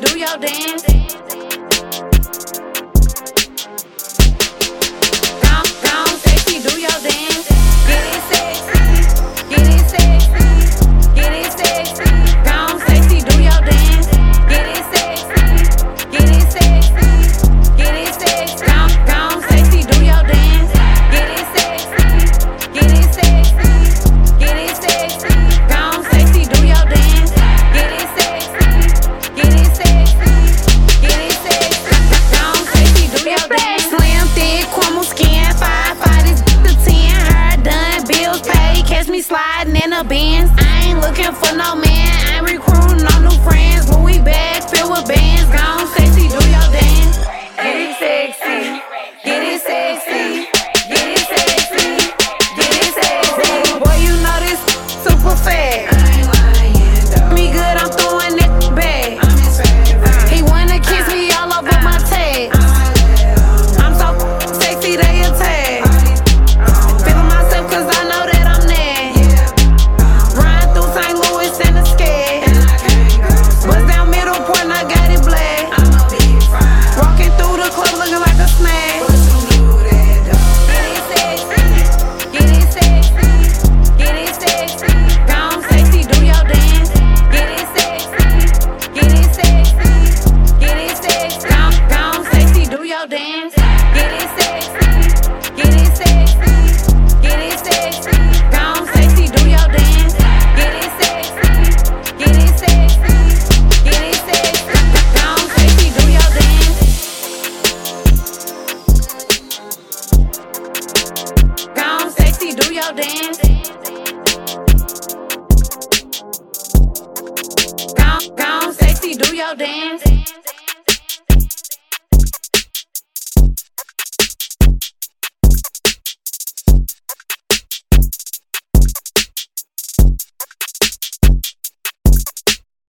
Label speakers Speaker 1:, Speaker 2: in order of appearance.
Speaker 1: do your dance. me sliding in the bins. I ain't looking for no man, I'm recruiting. do your dance. Gone, gone, sexy, do your dance.